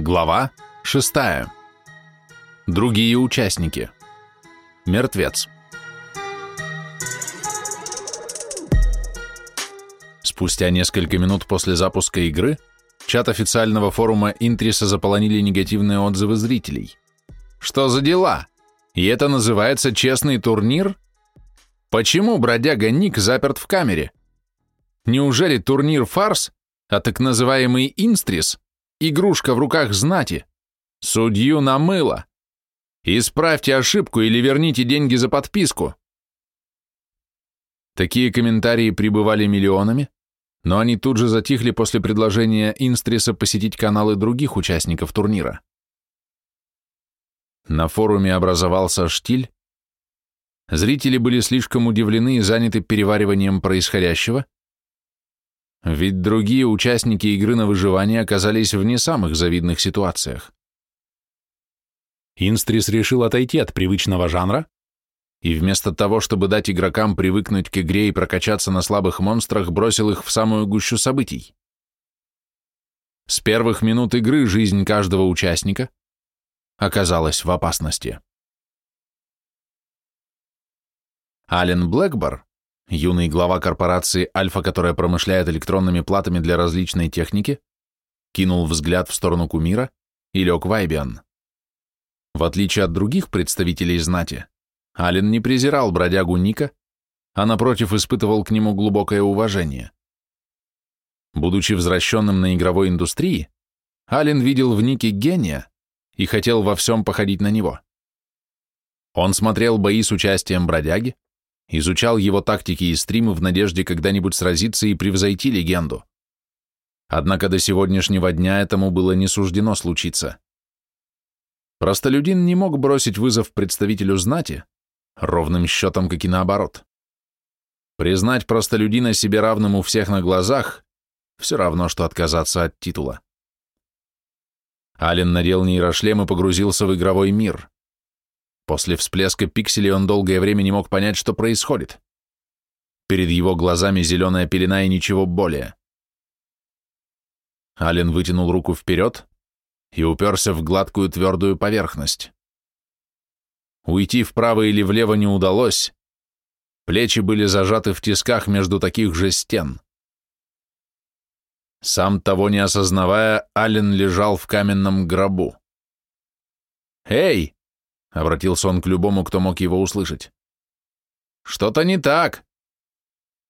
Глава 6. Другие участники. Мертвец. Спустя несколько минут после запуска игры чат официального форума Интриса заполонили негативные отзывы зрителей. Что за дела? И это называется честный турнир? Почему бродяга Ник заперт в камере? Неужели турнир фарс, а так называемый Инстрис Игрушка в руках знати. Судью намыло. Исправьте ошибку или верните деньги за подписку. Такие комментарии прибывали миллионами, но они тут же затихли после предложения Инстриса посетить каналы других участников турнира. На форуме образовался штиль. Зрители были слишком удивлены и заняты перевариванием происходящего, ведь другие участники игры на выживание оказались в не самых завидных ситуациях. Инстрис решил отойти от привычного жанра и вместо того, чтобы дать игрокам привыкнуть к игре и прокачаться на слабых монстрах, бросил их в самую гущу событий. С первых минут игры жизнь каждого участника оказалась в опасности. Ален Блэкбор юный глава корпорации «Альфа», которая промышляет электронными платами для различной техники, кинул взгляд в сторону кумира и лег в Айбиан. В отличие от других представителей знати, Ален не презирал бродягу Ника, а напротив испытывал к нему глубокое уважение. Будучи возвращенным на игровой индустрии, Ален видел в Нике гения и хотел во всем походить на него. Он смотрел бои с участием бродяги, изучал его тактики и стримы в надежде когда-нибудь сразиться и превзойти легенду. Однако до сегодняшнего дня этому было не суждено случиться. Простолюдин не мог бросить вызов представителю знати, ровным счетом, как и наоборот. Признать простолюдина себе равным у всех на глазах – все равно, что отказаться от титула. Ален надел нейрошлем и погрузился в игровой мир. После всплеска пикселей он долгое время не мог понять, что происходит. Перед его глазами зеленая пелена и ничего более. Ален вытянул руку вперед и уперся в гладкую твердую поверхность. Уйти вправо или влево не удалось. Плечи были зажаты в тисках между таких же стен. Сам того не осознавая, Ален лежал в каменном гробу. «Эй!» — обратился он к любому, кто мог его услышать. «Что-то не так.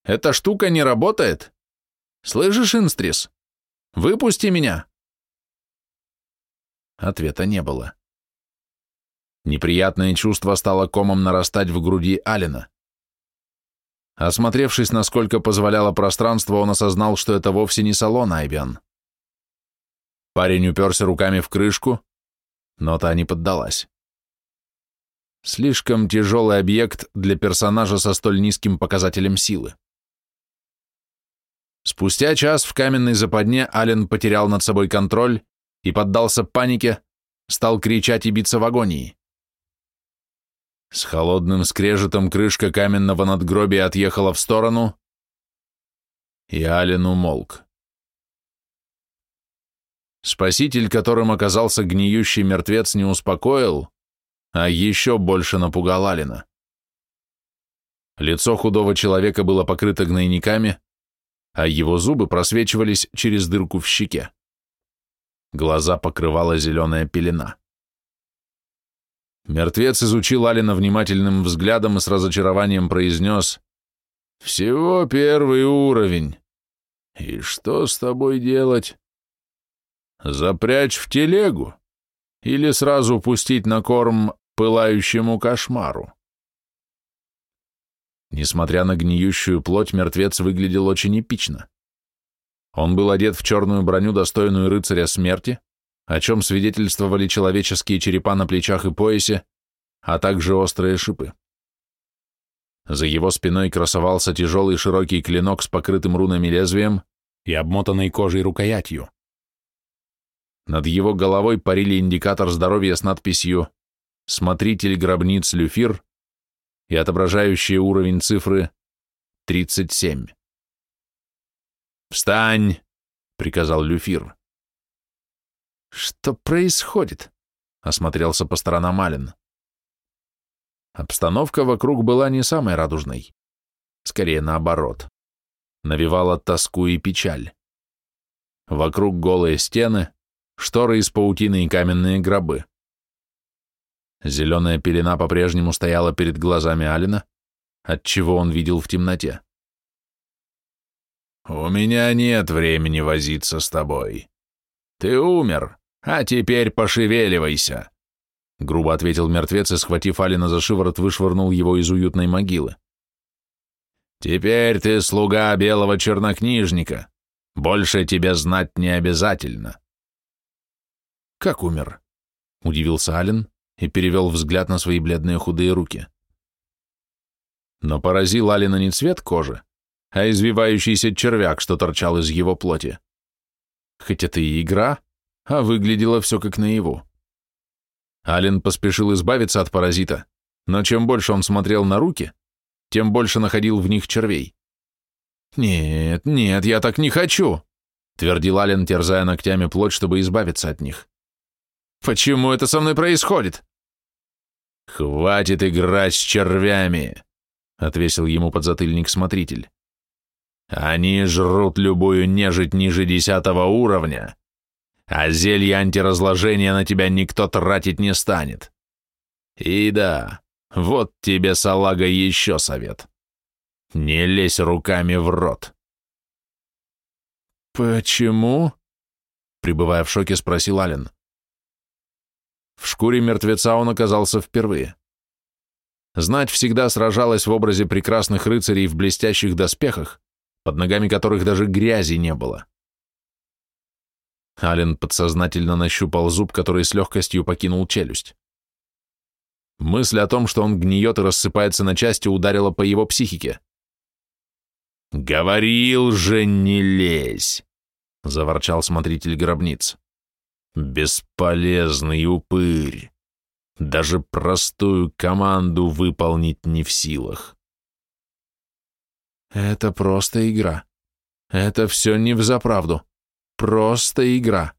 Эта штука не работает. Слышишь, Инстрис? Выпусти меня!» Ответа не было. Неприятное чувство стало комом нарастать в груди Алина. Осмотревшись, насколько позволяло пространство, он осознал, что это вовсе не салон Айбиан. Парень уперся руками в крышку, но та не поддалась. Слишком тяжелый объект для персонажа со столь низким показателем силы. Спустя час в каменной западне Ален потерял над собой контроль и поддался панике, стал кричать и биться в агонии. С холодным скрежетом крышка каменного надгробия отъехала в сторону, и Ален умолк. Спаситель, которым оказался гниющий мертвец, не успокоил, а еще больше напугал Алина. Лицо худого человека было покрыто гнойниками, а его зубы просвечивались через дырку в щеке. Глаза покрывала зеленая пелена. Мертвец изучил Алина внимательным взглядом и с разочарованием произнес «Всего первый уровень. И что с тобой делать? Запрячь в телегу или сразу пустить на корм пылающему кошмару. Несмотря на гниющую плоть, мертвец выглядел очень эпично. Он был одет в черную броню, достойную рыцаря смерти, о чем свидетельствовали человеческие черепа на плечах и поясе, а также острые шипы. За его спиной красовался тяжелый широкий клинок с покрытым рунами лезвием и обмотанной кожей рукоятью. Над его головой парили индикатор здоровья с надписью смотритель гробниц Люфир и отображающие уровень цифры 37. «Встань!» — приказал Люфир. Что происходит? Осмотрелся по сторонам Ален. Обстановка вокруг была не самой радужной. Скорее наоборот. Навевала тоску и печаль. Вокруг голые стены, шторы из паутины и каменные гробы. Зеленая пелена по-прежнему стояла перед глазами Алина, отчего он видел в темноте. «У меня нет времени возиться с тобой. Ты умер, а теперь пошевеливайся», — грубо ответил мертвец и, схватив Алина за шиворот, вышвырнул его из уютной могилы. «Теперь ты слуга белого чернокнижника. Больше тебе знать не обязательно». «Как умер?» — удивился Ален и перевел взгляд на свои бледные худые руки. Но поразил Алина не цвет кожи, а извивающийся червяк, что торчал из его плоти. Хоть это и игра, а выглядело все как наяву. Ален поспешил избавиться от паразита, но чем больше он смотрел на руки, тем больше находил в них червей. «Нет, нет, я так не хочу!» — твердил Ален, терзая ногтями плоть, чтобы избавиться от них. «Почему это со мной происходит?» «Хватит играть с червями!» — отвесил ему подзатыльник смотритель. «Они жрут любую нежить ниже десятого уровня, а зелье антиразложения на тебя никто тратить не станет. И да, вот тебе, салага, еще совет. Не лезь руками в рот». «Почему?» — пребывая в шоке, спросил Ален. В шкуре мертвеца он оказался впервые. Знать всегда сражалась в образе прекрасных рыцарей в блестящих доспехах, под ногами которых даже грязи не было. Ален подсознательно нащупал зуб, который с легкостью покинул челюсть. Мысль о том, что он гниет и рассыпается на части, ударила по его психике. «Говорил же, не лезь!» — заворчал смотритель гробниц. Бесполезный упырь. Даже простую команду выполнить не в силах. Это просто игра. Это все не взаправду. Просто игра,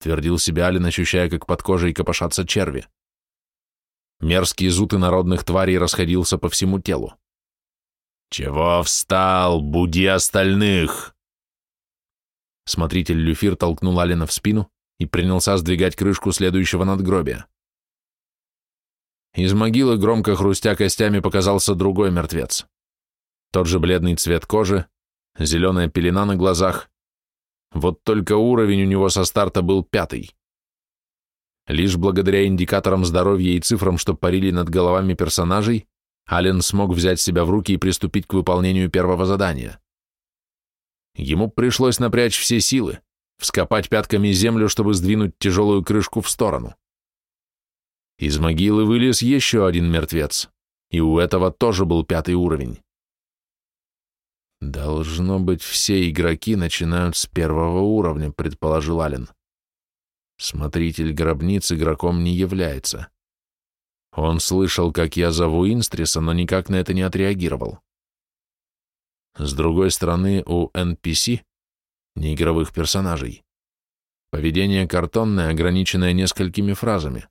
твердил себе Алин, ощущая, как под кожей копошатся черви. Мерзкий зуд инородных тварей расходился по всему телу. «Чего встал? Буди остальных!» Смотритель Люфир толкнул Алина в спину, и принялся сдвигать крышку следующего надгробия. Из могилы, громко хрустя костями, показался другой мертвец. Тот же бледный цвет кожи, зеленая пелена на глазах. Вот только уровень у него со старта был пятый. Лишь благодаря индикаторам здоровья и цифрам, что парили над головами персонажей, Ален смог взять себя в руки и приступить к выполнению первого задания. Ему пришлось напрячь все силы, вскопать пятками землю, чтобы сдвинуть тяжелую крышку в сторону. Из могилы вылез еще один мертвец, и у этого тоже был пятый уровень. «Должно быть, все игроки начинают с первого уровня», — предположил Ален. Смотритель гробниц игроком не является. Он слышал, как я зову Инстриса, но никак на это не отреагировал. С другой стороны, у NPC неигровых персонажей. Поведение картонное, ограниченное несколькими фразами.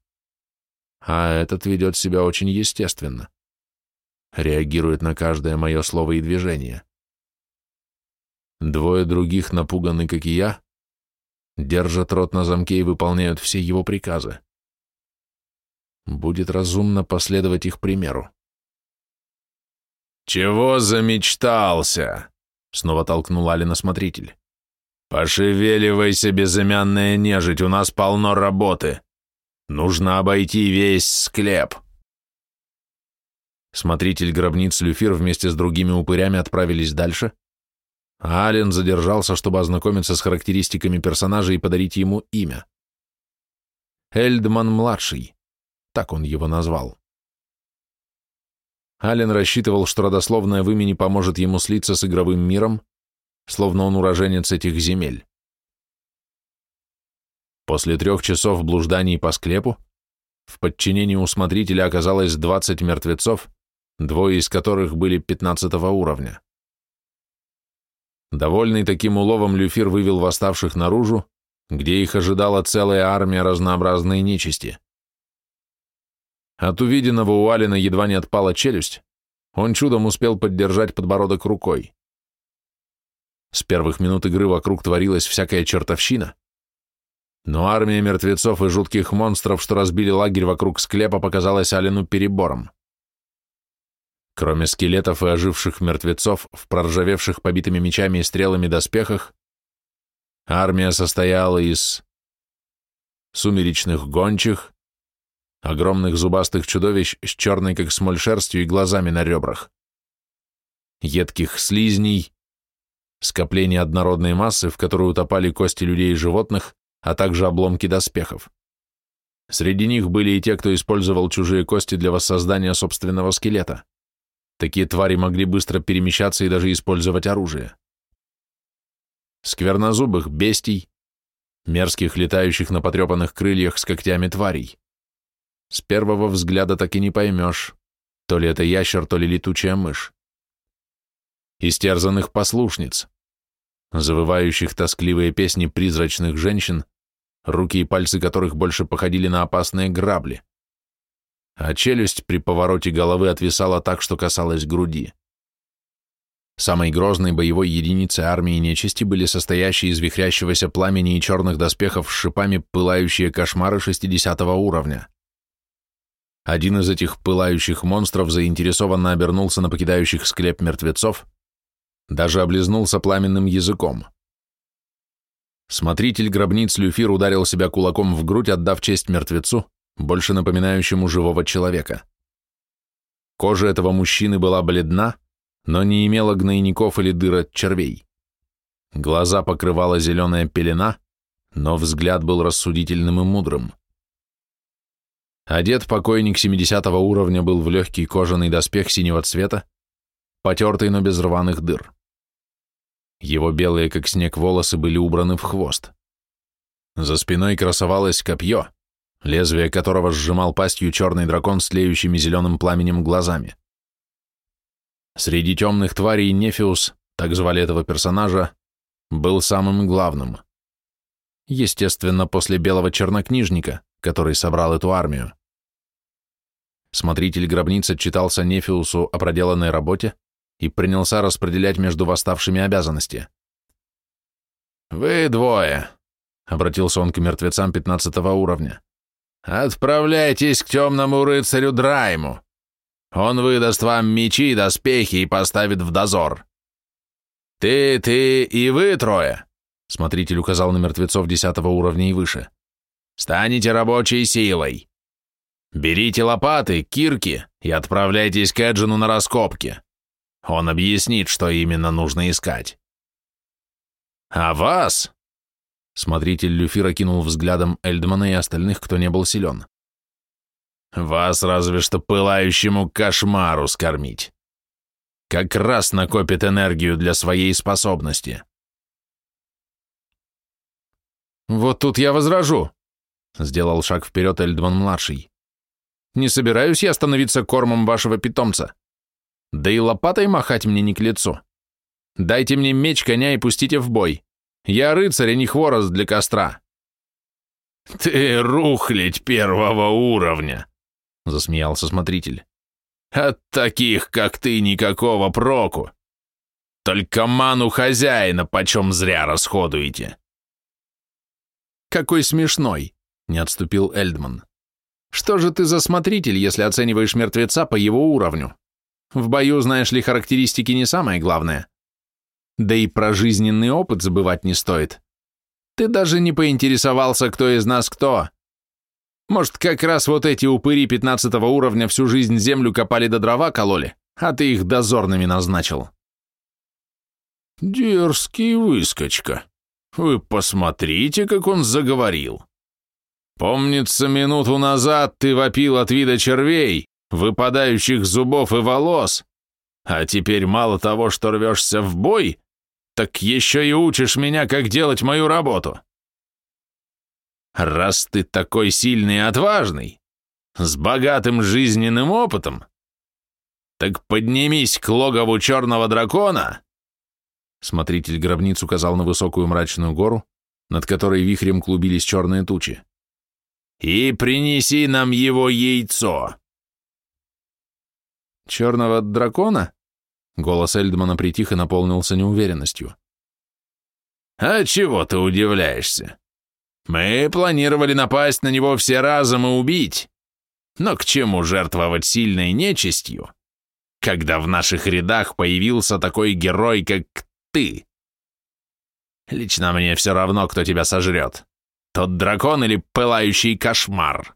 А этот ведет себя очень естественно. Реагирует на каждое мое слово и движение. Двое других напуганы, как и я, держат рот на замке и выполняют все его приказы. Будет разумно последовать их примеру. «Чего замечтался?» — снова толкнул Алина смотритель. «Пошевеливайся, безымянная нежить, у нас полно работы. Нужно обойти весь склеп». Смотритель гробниц Люфир вместе с другими упырями отправились дальше, Ален задержался, чтобы ознакомиться с характеристиками персонажа и подарить ему имя. Эльдман-младший, так он его назвал. Ален рассчитывал, что родословное в имени поможет ему слиться с игровым миром, словно он уроженец этих земель. После трех часов блужданий по склепу в подчинении у смотрителя оказалось 20 мертвецов, двое из которых были 15 уровня. Довольный таким уловом, Люфир вывел восставших наружу, где их ожидала целая армия разнообразной нечисти. От увиденного у Алина едва не отпала челюсть, он чудом успел поддержать подбородок рукой. С первых минут игры вокруг творилась всякая чертовщина, но армия мертвецов и жутких монстров, что разбили лагерь вокруг склепа, показалась Алину перебором. Кроме скелетов и оживших мертвецов в проржавевших побитыми мечами и стрелами доспехах, армия состояла из сумеречных гончих, огромных зубастых чудовищ с черной, как смоль, шерстью и глазами на ребрах, едких слизней, скопление однородной массы, в которую утопали кости людей и животных, а также обломки доспехов. Среди них были и те, кто использовал чужие кости для воссоздания собственного скелета. Такие твари могли быстро перемещаться и даже использовать оружие. Сквернозубых бестий, мерзких летающих на потрепанных крыльях с когтями тварей. С первого взгляда так и не поймешь, то ли это ящер, то ли летучая мышь. Истерзанных послушниц, завывающих тоскливые песни призрачных женщин, руки и пальцы которых больше походили на опасные грабли. А челюсть при повороте головы отвисала так, что касалась груди. Самой грозной боевой единицей армии нечисти были состоящие из вихрящегося пламени и черных доспехов с шипами пылающие кошмары 60 уровня. Один из этих пылающих монстров заинтересованно обернулся на покидающих склеп мертвецов, даже облизнулся пламенным языком. Смотритель гробниц Люфир ударил себя кулаком в грудь, отдав честь мертвецу, больше напоминающему живого человека. Кожа этого мужчины была бледна, но не имела гнойников или дыр от червей. Глаза покрывала зеленая пелена, но взгляд был рассудительным и мудрым. Одет покойник 70 уровня был в легкий кожаный доспех синего цвета, потертый, но без рваных дыр. Его белые, как снег, волосы были убраны в хвост. За спиной красовалось копье, лезвие которого сжимал пастью черный дракон с тлеющими зеленым пламенем глазами. Среди темных тварей Нефиус, так звали этого персонажа, был самым главным. Естественно, после белого чернокнижника, который собрал эту армию. Смотритель гробницы отчитался Нефиусу о проделанной работе, и принялся распределять между восставшими обязанности. «Вы двое», — обратился он к мертвецам пятнадцатого уровня, — «отправляйтесь к темному рыцарю Драйму. Он выдаст вам мечи, доспехи и поставит в дозор. Ты, ты и вы трое», — смотритель указал на мертвецов десятого уровня и выше, — «станете рабочей силой. Берите лопаты, кирки и отправляйтесь к Эджину на раскопки. Он объяснит, что именно нужно искать. А вас? Смотритель Люфира кинул взглядом Эльдмана и остальных, кто не был силен. Вас разве что пылающему кошмару скормить. Как раз накопит энергию для своей способности. Вот тут я возражу, сделал шаг вперед Эльдман-младший. Не собираюсь я становиться кормом вашего питомца. Да и лопатой махать мне не к лицу. Дайте мне меч, коня и пустите в бой. Я рыцарь, а не хворост для костра. Ты рухлядь первого уровня, засмеялся смотритель. От таких, как ты, никакого проку. Только ману хозяина почем зря расходуете. Какой смешной, не отступил Эльдман. Что же ты за смотритель, если оцениваешь мертвеца по его уровню? В бою, знаешь ли, характеристики не самое главное. Да и про жизненный опыт забывать не стоит. Ты даже не поинтересовался, кто из нас кто. Может, как раз вот эти упыри пятнадцатого уровня всю жизнь землю копали до дрова кололи, а ты их дозорными назначил. Дерзкий выскочка. Вы посмотрите, как он заговорил. Помнится, минуту назад ты вопил от вида червей, выпадающих зубов и волос, а теперь мало того, что рвешься в бой, так еще и учишь меня, как делать мою работу. Раз ты такой сильный и отважный, с богатым жизненным опытом, так поднимись к логову черного дракона. Смотритель гробниц указал на высокую мрачную гору, над которой вихрем клубились черные тучи. «И принеси нам его яйцо!» «Черного дракона?» Голос Эльдмана притих и наполнился неуверенностью. «А чего ты удивляешься? Мы планировали напасть на него все разом и убить. Но к чему жертвовать сильной нечистью, когда в наших рядах появился такой герой, как ты? Лично мне все равно, кто тебя сожрет. Тот дракон или пылающий кошмар?»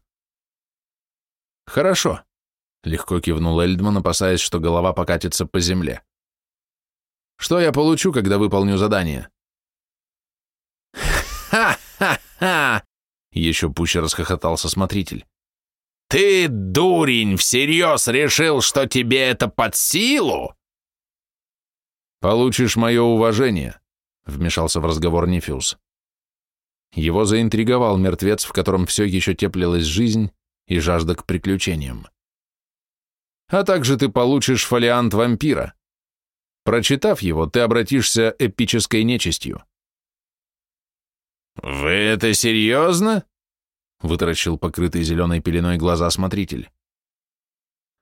«Хорошо», — легко кивнул Эльдман, опасаясь, что голова покатится по земле. «Что я получу, когда выполню задание?» «Ха-ха-ха!» — еще пуще расхохотался смотритель. «Ты, дурень, всерьез решил, что тебе это под силу?» «Получишь мое уважение», — вмешался в разговор Нефиус. Его заинтриговал мертвец, в котором все еще теплилась жизнь и жажда к приключениям а также ты получишь фолиант вампира. Прочитав его, ты обратишься эпической нечистью. «Вы это серьезно?» — вытаращил покрытый зеленой пеленой глаза смотритель.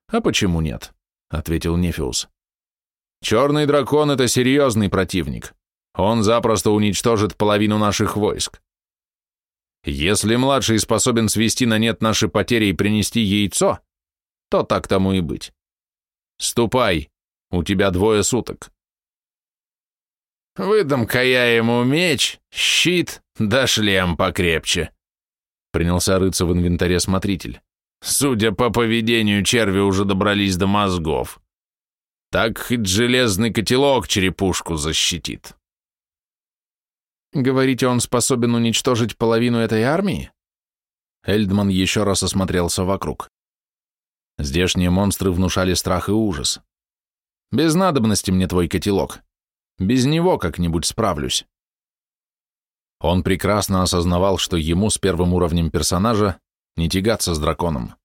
«А почему нет?» — ответил Нефиус. «Черный дракон — это серьезный противник. Он запросто уничтожит половину наших войск. Если младший способен свести на нет наши потери и принести яйцо, то так тому и быть. Ступай, у тебя двое суток. Выдам-ка я ему меч, щит, да шлем покрепче. Принялся рыться в инвентаре смотритель. Судя по поведению, черви уже добрались до мозгов. Так хоть железный котелок черепушку защитит. Говорите, он способен уничтожить половину этой армии? Эльдман еще раз осмотрелся вокруг. Здешние монстры внушали страх и ужас. Без надобности мне твой котелок. Без него как-нибудь справлюсь. Он прекрасно осознавал, что ему с первым уровнем персонажа не тягаться с драконом,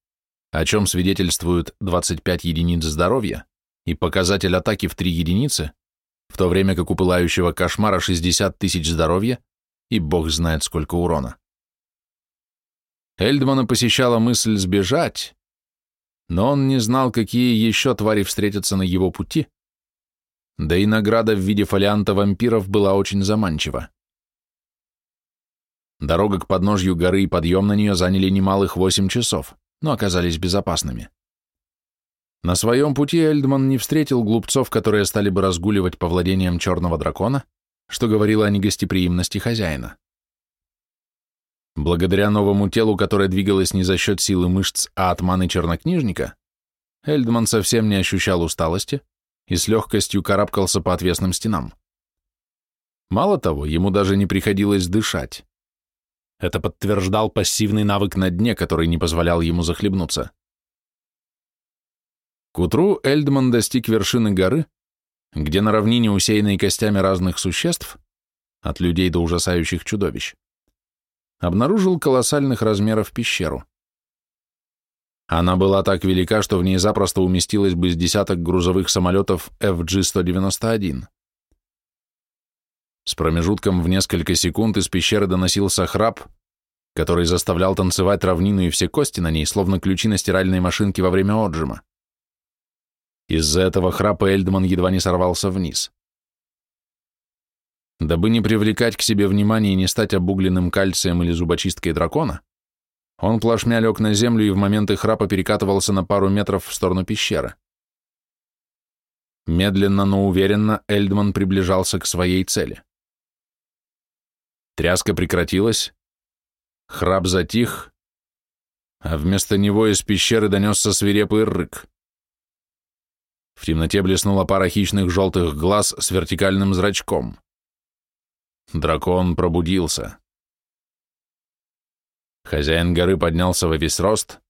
о чем свидетельствуют 25 единиц здоровья и показатель атаки в 3 единицы, в то время как у пылающего кошмара 60 тысяч здоровья и бог знает сколько урона. Эльдмана посещала мысль сбежать, но он не знал, какие еще твари встретятся на его пути, да и награда в виде фолианта вампиров была очень заманчива. Дорога к подножью горы и подъем на нее заняли немалых восемь часов, но оказались безопасными. На своем пути Эльдман не встретил глупцов, которые стали бы разгуливать по владениям черного дракона, что говорило о негостеприимности хозяина. Благодаря новому телу, которое двигалось не за счет силы мышц, а от маны чернокнижника, Эльдман совсем не ощущал усталости и с легкостью карабкался по отвесным стенам. Мало того, ему даже не приходилось дышать. Это подтверждал пассивный навык на дне, который не позволял ему захлебнуться. К утру Эльдман достиг вершины горы, где на равнине, усеянной костями разных существ, от людей до ужасающих чудовищ, обнаружил колоссальных размеров пещеру. Она была так велика, что в ней запросто уместилось бы с десяток грузовых самолетов FG-191. С промежутком в несколько секунд из пещеры доносился храп, который заставлял танцевать равнину и все кости на ней, словно ключи на стиральной машинке во время отжима. Из-за этого храпа Эльдман едва не сорвался вниз. Дабы не привлекать к себе внимания и не стать обугленным кальцием или зубочисткой дракона, он плашмя лег на землю и в моменты храпа перекатывался на пару метров в сторону пещеры. Медленно, но уверенно Эльдман приближался к своей цели. Тряска прекратилась, храп затих, а вместо него из пещеры донесся свирепый рык. В темноте блеснула пара хищных желтых глаз с вертикальным зрачком. Дракон пробудился. Хозяин горы поднялся во весь рост,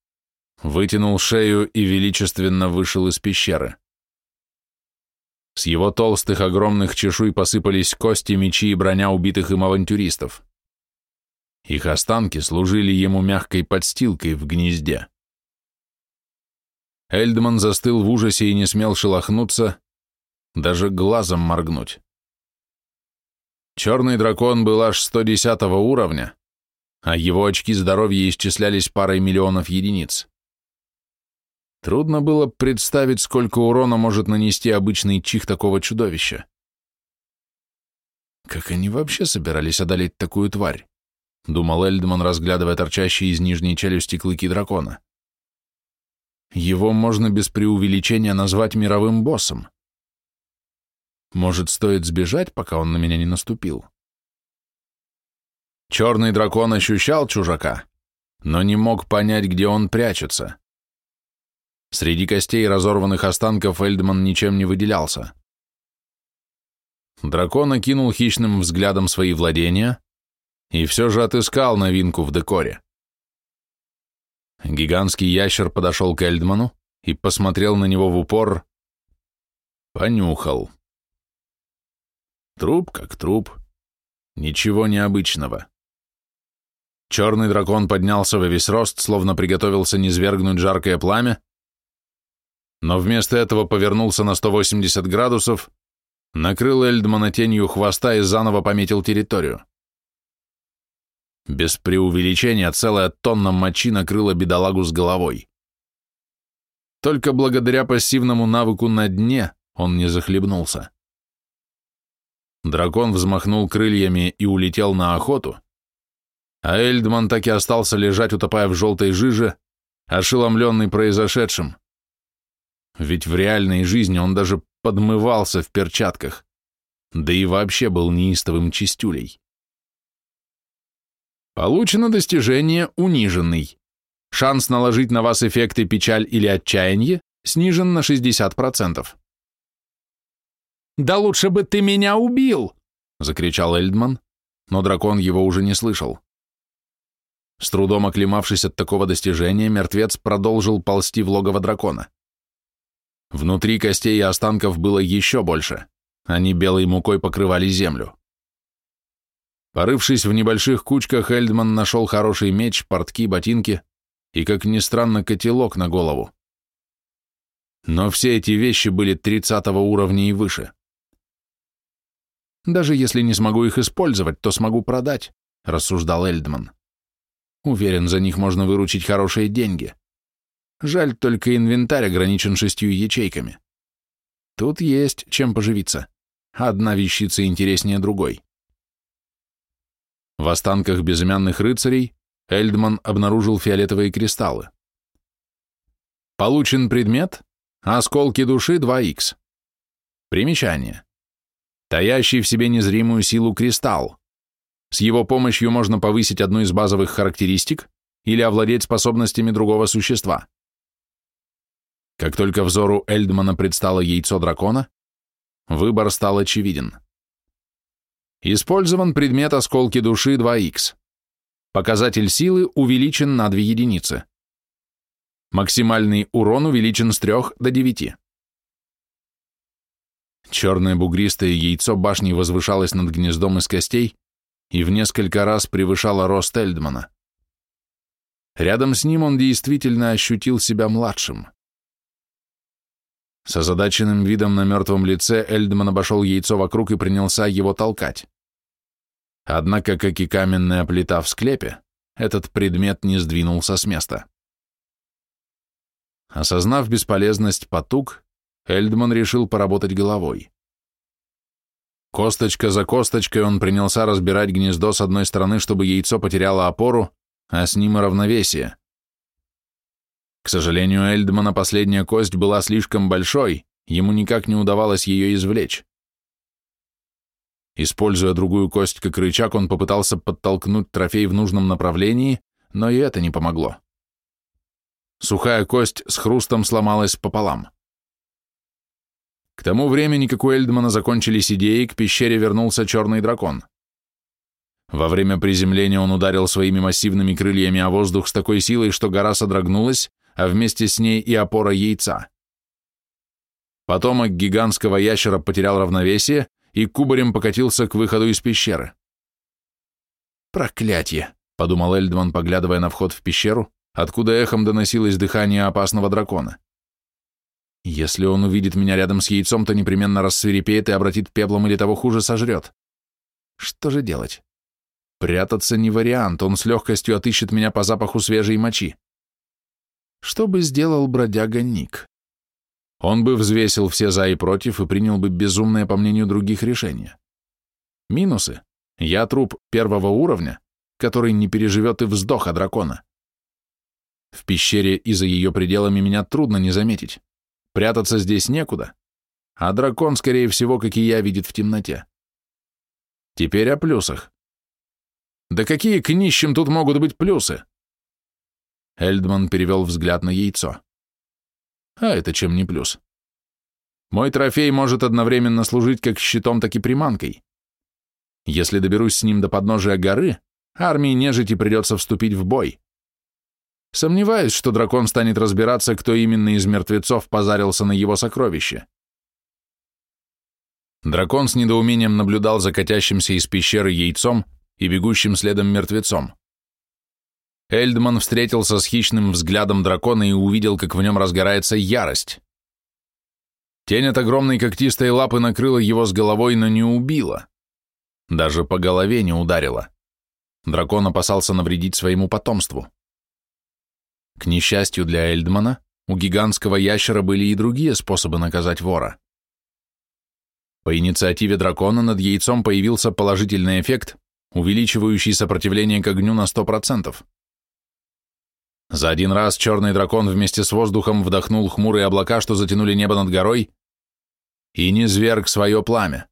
вытянул шею и величественно вышел из пещеры. С его толстых огромных чешуй посыпались кости, мечи и броня убитых им авантюристов. Их останки служили ему мягкой подстилкой в гнезде. Эльдман застыл в ужасе и не смел шелохнуться, даже глазом моргнуть. Черный дракон был аж 110 уровня, а его очки здоровья исчислялись парой миллионов единиц. Трудно было представить, сколько урона может нанести обычный чих такого чудовища. Как они вообще собирались одолеть такую тварь? Думал Эльдман, разглядывая торчащие из нижней челюсти клыки дракона. Его можно без преувеличения назвать мировым боссом. Может, стоит сбежать, пока он на меня не наступил? Черный дракон ощущал чужака, но не мог понять, где он прячется. Среди костей разорванных останков Эльдман ничем не выделялся. Дракон окинул хищным взглядом свои владения и все же отыскал новинку в декоре. Гигантский ящер подошел к Эльдману и посмотрел на него в упор, понюхал. Труп как труп, ничего необычного. Черный дракон поднялся во весь рост, словно приготовился низвергнуть жаркое пламя, но вместо этого повернулся на 180 градусов, накрыл Эльдмана тенью хвоста и заново пометил территорию. Без преувеличения целая тонна мочи накрыла бедолагу с головой. Только благодаря пассивному навыку на дне он не захлебнулся. Дракон взмахнул крыльями и улетел на охоту, а Эльдман так и остался лежать, утопая в желтой жиже, ошеломленный произошедшим. Ведь в реальной жизни он даже подмывался в перчатках, да и вообще был неистовым чистюлей. Получено достижение «Униженный». Шанс наложить на вас эффекты печаль или отчаяние снижен на 60%. «Да лучше бы ты меня убил!» — закричал Эльдман, но дракон его уже не слышал. С трудом оклемавшись от такого достижения, мертвец продолжил ползти в логово дракона. Внутри костей и останков было еще больше. Они белой мукой покрывали землю. Порывшись в небольших кучках, Эльдман нашел хороший меч, портки, ботинки и, как ни странно, котелок на голову. Но все эти вещи были 30 уровня и выше. «Даже если не смогу их использовать, то смогу продать», — рассуждал Эльдман. «Уверен, за них можно выручить хорошие деньги». Жаль, только инвентарь ограничен шестью ячейками. Тут есть чем поживиться. Одна вещица интереснее другой. В останках безымянных рыцарей Эльдман обнаружил фиолетовые кристаллы. Получен предмет «Осколки души 2х». Примечание. Таящий в себе незримую силу кристалл. С его помощью можно повысить одну из базовых характеристик или овладеть способностями другого существа. Как только взору Эльдмана предстало яйцо дракона, выбор стал очевиден. Использован предмет осколки души 2х. Показатель силы увеличен на 2 единицы. Максимальный урон увеличен с 3 до 9. Черное бугристое яйцо башни возвышалось над гнездом из костей и в несколько раз превышало рост Эльдмана. Рядом с ним он действительно ощутил себя младшим. С озадаченным видом на мертвом лице Эльдман обошел яйцо вокруг и принялся его толкать. Однако, как и каменная плита в склепе, этот предмет не сдвинулся с места. Осознав бесполезность потуг, Эльдман решил поработать головой. Косточка за косточкой он принялся разбирать гнездо с одной стороны, чтобы яйцо потеряло опору, а с ним и равновесие. К сожалению, Эльдмана последняя кость была слишком большой, ему никак не удавалось ее извлечь. Используя другую кость как рычаг, он попытался подтолкнуть трофей в нужном направлении, но и это не помогло. Сухая кость с хрустом сломалась пополам. К тому времени, как у Эльдмана закончились идеи, к пещере вернулся черный дракон. Во время приземления он ударил своими массивными крыльями о воздух с такой силой, что гора содрогнулась, а вместе с ней и опора яйца. Потомок гигантского ящера потерял равновесие и кубарем покатился к выходу из пещеры. «Проклятье!» — подумал Эльдман, поглядывая на вход в пещеру, откуда эхом доносилось дыхание опасного дракона. «Если он увидит меня рядом с яйцом, то непременно рассверепеет и обратит пеплом или того хуже сожрет. Что же делать? Прятаться не вариант, он с легкостью отыщет меня по запаху свежей мочи. Что бы сделал бродяга Ник? Он бы взвесил все за и против и принял бы безумное, по мнению других, решение. Минусы. Я труп первого уровня, который не переживет и вздоха дракона. В пещере и за ее пределами меня трудно не заметить. Прятаться здесь некуда, а дракон, скорее всего, как и я, видит в темноте. Теперь о плюсах. Да какие к нищим тут могут быть плюсы? Эльдман перевел взгляд на яйцо. А это чем не плюс? Мой трофей может одновременно служить как щитом, так и приманкой. Если доберусь с ним до подножия горы, армии нежити придется вступить в бой. Сомневаюсь, что дракон станет разбираться, кто именно из мертвецов позарился на его сокровище. Дракон с недоумением наблюдал за катящимся из пещеры яйцом и бегущим следом мертвецом. Эльдман встретился с хищным взглядом дракона и увидел, как в нем разгорается ярость. Тень от огромной когтистой лапы накрыла его с головой, но не убила. Даже по голове не ударила. Дракон опасался навредить своему потомству. К несчастью для Эльдмана, у гигантского ящера были и другие способы наказать вора. По инициативе дракона над яйцом появился положительный эффект, увеличивающий сопротивление к огню на 100%. За один раз черный дракон вместе с воздухом вдохнул хмурые облака, что затянули небо над горой, и низверг свое пламя.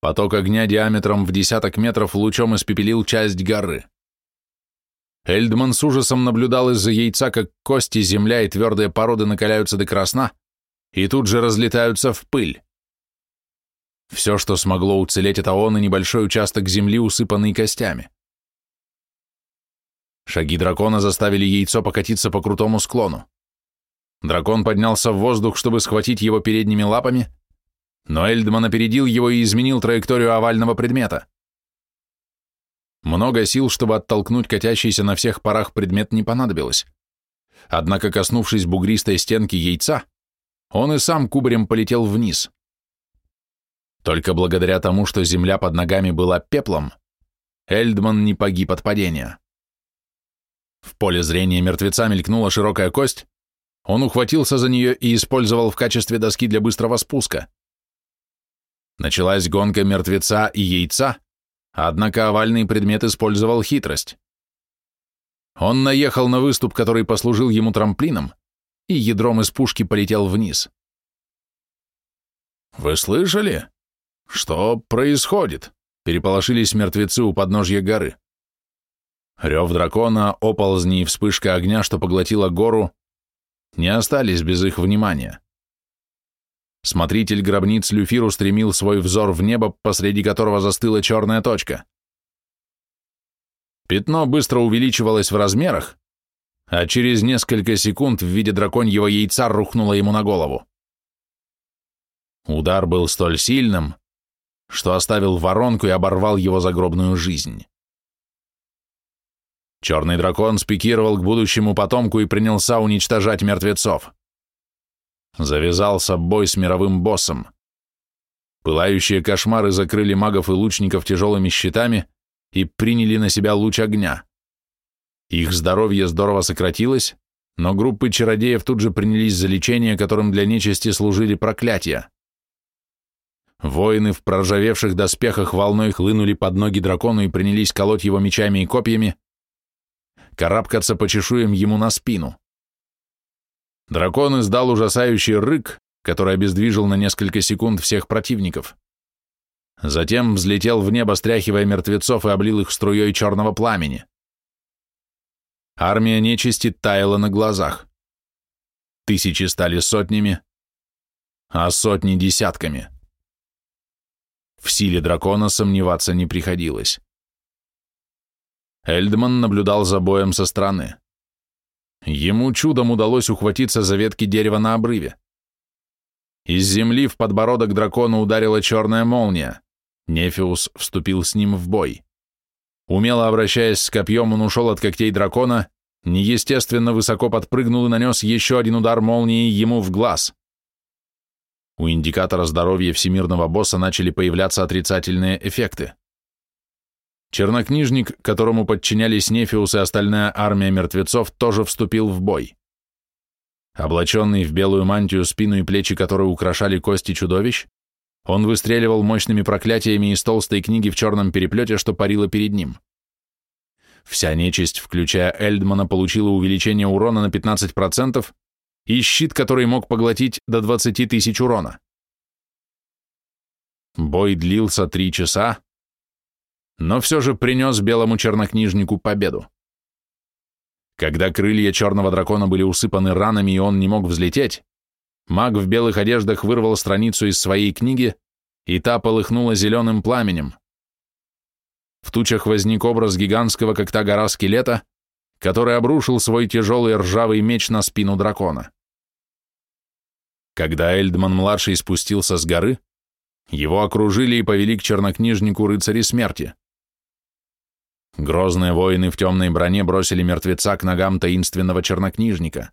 Поток огня диаметром в десяток метров лучом испепелил часть горы. Эльдман с ужасом наблюдал из-за яйца, как кости, земля и твердые породы накаляются до красна и тут же разлетаются в пыль. Все, что смогло уцелеть, это он и небольшой участок земли, усыпанный костями. Шаги дракона заставили яйцо покатиться по крутому склону. Дракон поднялся в воздух, чтобы схватить его передними лапами, но Эльдман опередил его и изменил траекторию овального предмета. Много сил, чтобы оттолкнуть катящийся на всех парах предмет, не понадобилось. Однако, коснувшись бугристой стенки яйца, он и сам кубарем полетел вниз. Только благодаря тому, что земля под ногами была пеплом, Эльдман не погиб от падения. В поле зрения мертвеца мелькнула широкая кость, он ухватился за нее и использовал в качестве доски для быстрого спуска. Началась гонка мертвеца и яйца, однако овальный предмет использовал хитрость. Он наехал на выступ, который послужил ему трамплином, и ядром из пушки полетел вниз. «Вы слышали? Что происходит?» — переполошились мертвецы у подножья горы. Рев дракона, оползни и вспышка огня, что поглотила гору, не остались без их внимания. Смотритель гробниц Люфир устремил свой взор в небо, посреди которого застыла черная точка. Пятно быстро увеличивалось в размерах, а через несколько секунд в виде драконьего яйца рухнуло ему на голову. Удар был столь сильным, что оставил воронку и оборвал его загробную жизнь. Черный дракон спикировал к будущему потомку и принялся уничтожать мертвецов. Завязался бой с мировым боссом. Пылающие кошмары закрыли магов и лучников тяжелыми щитами и приняли на себя луч огня. Их здоровье здорово сократилось, но группы чародеев тут же принялись за лечение, которым для нечисти служили проклятия. Воины в проржавевших доспехах волной хлынули под ноги дракону и принялись колоть его мечами и копьями, карабкаться по чешуям ему на спину. Дракон издал ужасающий рык, который обездвижил на несколько секунд всех противников. Затем взлетел в небо, стряхивая мертвецов и облил их струей черного пламени. Армия нечисти таяла на глазах. Тысячи стали сотнями, а сотни десятками. В силе дракона сомневаться не приходилось. Эльдман наблюдал за боем со стороны. Ему чудом удалось ухватиться за ветки дерева на обрыве. Из земли в подбородок дракона ударила черная молния. Нефиус вступил с ним в бой. Умело обращаясь с копьем, он ушел от когтей дракона, неестественно высоко подпрыгнул и нанес еще один удар молнии ему в глаз. У индикатора здоровья всемирного босса начали появляться отрицательные эффекты. Чернокнижник, которому подчинялись Нефиус и остальная армия мертвецов, тоже вступил в бой. Облаченный в белую мантию, спину и плечи которой украшали кости чудовищ, он выстреливал мощными проклятиями из толстой книги в черном переплете, что парило перед ним. Вся нечисть, включая Эльдмана, получила увеличение урона на 15% и щит, который мог поглотить до 20 тысяч урона. Бой длился три часа, но все же принес белому чернокнижнику победу. Когда крылья черного дракона были усыпаны ранами и он не мог взлететь, маг в белых одеждах вырвал страницу из своей книги, и та полыхнула зеленым пламенем. В тучах возник образ гигантского, как та гора скелета, который обрушил свой тяжелый ржавый меч на спину дракона. Когда Эльдман-младший спустился с горы, его окружили и повели к чернокнижнику рыцари смерти. Грозные воины в темной броне бросили мертвеца к ногам таинственного чернокнижника.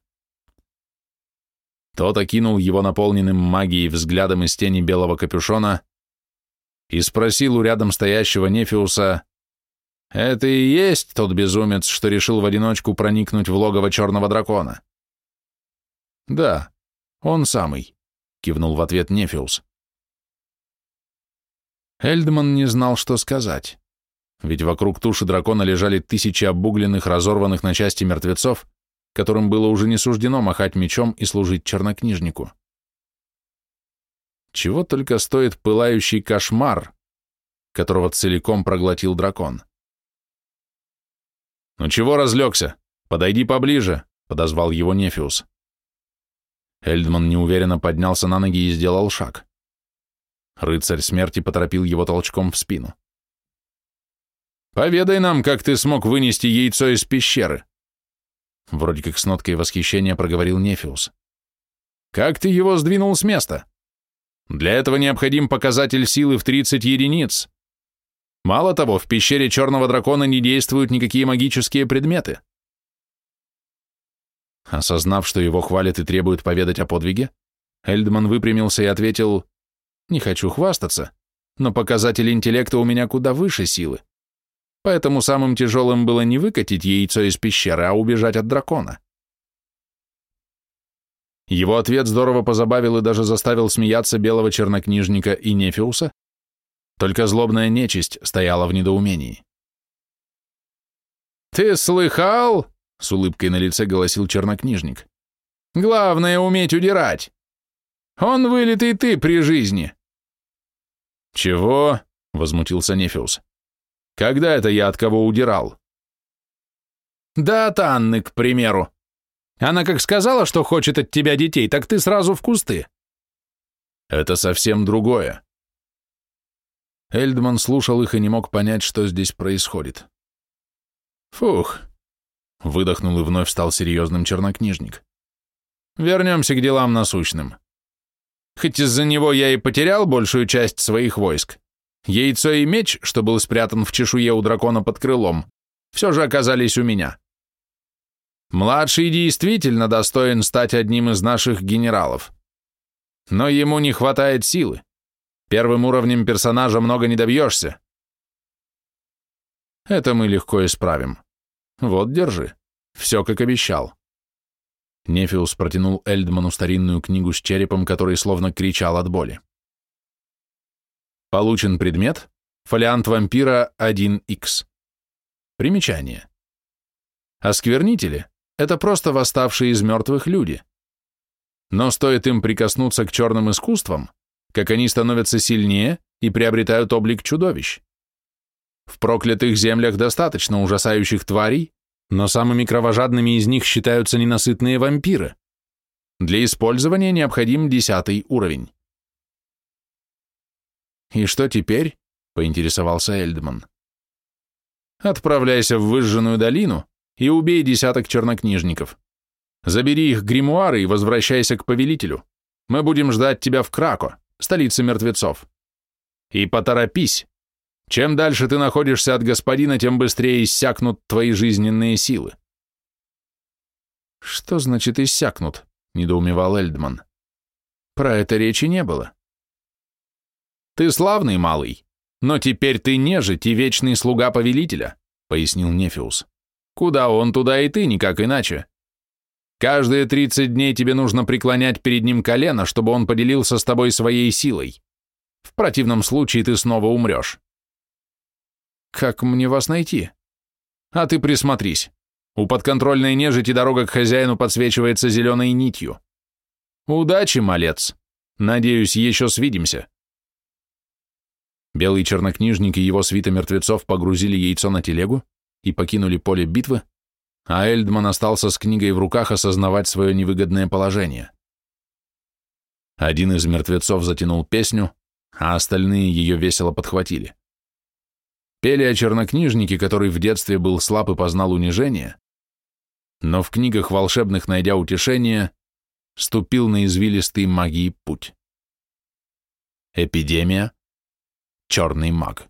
Тот окинул его наполненным магией взглядом из тени белого капюшона и спросил у рядом стоящего Нефиуса, «Это и есть тот безумец, что решил в одиночку проникнуть в логово черного дракона?» «Да, он самый», — кивнул в ответ Нефиус. Эльдман не знал, что сказать ведь вокруг туши дракона лежали тысячи обугленных, разорванных на части мертвецов, которым было уже не суждено махать мечом и служить чернокнижнику. Чего только стоит пылающий кошмар, которого целиком проглотил дракон. «Ну чего разлегся? Подойди поближе», — подозвал его Нефиус. Эльдман неуверенно поднялся на ноги и сделал шаг. Рыцарь смерти поторопил его толчком в спину. Поведай нам, как ты смог вынести яйцо из пещеры. Вроде как с ноткой восхищения проговорил Нефиус. Как ты его сдвинул с места? Для этого необходим показатель силы в 30 единиц. Мало того, в пещере черного дракона не действуют никакие магические предметы. Осознав, что его хвалят и требуют поведать о подвиге, Эльдман выпрямился и ответил, «Не хочу хвастаться, но показатель интеллекта у меня куда выше силы поэтому самым тяжелым было не выкатить яйцо из пещеры, а убежать от дракона. Его ответ здорово позабавил и даже заставил смеяться белого чернокнижника и Нефиуса, только злобная нечисть стояла в недоумении. «Ты слыхал?» — с улыбкой на лице голосил чернокнижник. «Главное — уметь удирать. Он вылитый ты при жизни». «Чего?» — возмутился Нефиус. Когда это я от кого удирал? Да от Анны, к примеру. Она как сказала, что хочет от тебя детей, так ты сразу в кусты. Это совсем другое. Эльдман слушал их и не мог понять, что здесь происходит. Фух. Выдохнул и вновь стал серьезным чернокнижник. Вернемся к делам насущным. Хоть из-за него я и потерял большую часть своих войск, Яйцо и меч, что был спрятан в чешуе у дракона под крылом, все же оказались у меня. Младший действительно достоин стать одним из наших генералов. Но ему не хватает силы. Первым уровнем персонажа много не добьешься. Это мы легко исправим. Вот, держи. Все, как обещал. Нефиус протянул Эльдману старинную книгу с черепом, который словно кричал от боли. Получен предмет фолиант вампира 1Х. Примечание. Осквернители – это просто восставшие из мертвых люди. Но стоит им прикоснуться к черным искусствам, как они становятся сильнее и приобретают облик чудовищ. В проклятых землях достаточно ужасающих тварей, но самыми кровожадными из них считаются ненасытные вампиры. Для использования необходим десятый уровень. «И что теперь?» — поинтересовался Эльдман. «Отправляйся в выжженную долину и убей десяток чернокнижников. Забери их гримуары и возвращайся к повелителю. Мы будем ждать тебя в Крако, столице мертвецов. И поторопись. Чем дальше ты находишься от господина, тем быстрее иссякнут твои жизненные силы». «Что значит иссякнут?» — недоумевал Эльдман. Про это речи не было. Ты славный малый, но теперь ты нежить и вечный слуга повелителя, пояснил Нефиус. Куда он, туда и ты, никак иначе. Каждые тридцать дней тебе нужно преклонять перед ним колено, чтобы он поделился с тобой своей силой. В противном случае ты снова умрешь. Как мне вас найти? А ты присмотрись. У подконтрольной нежити дорога к хозяину подсвечивается зеленой нитью. Удачи, малец. Надеюсь, еще свидимся. Белый чернокнижник и его свита мертвецов погрузили яйцо на телегу и покинули поле битвы, а Эльдман остался с книгой в руках осознавать свое невыгодное положение. Один из мертвецов затянул песню, а остальные ее весело подхватили. Пели о чернокнижнике, который в детстве был слаб и познал унижение, но в книгах волшебных, найдя утешение, ступил на извилистый магии путь. Эпидемия, черный маг.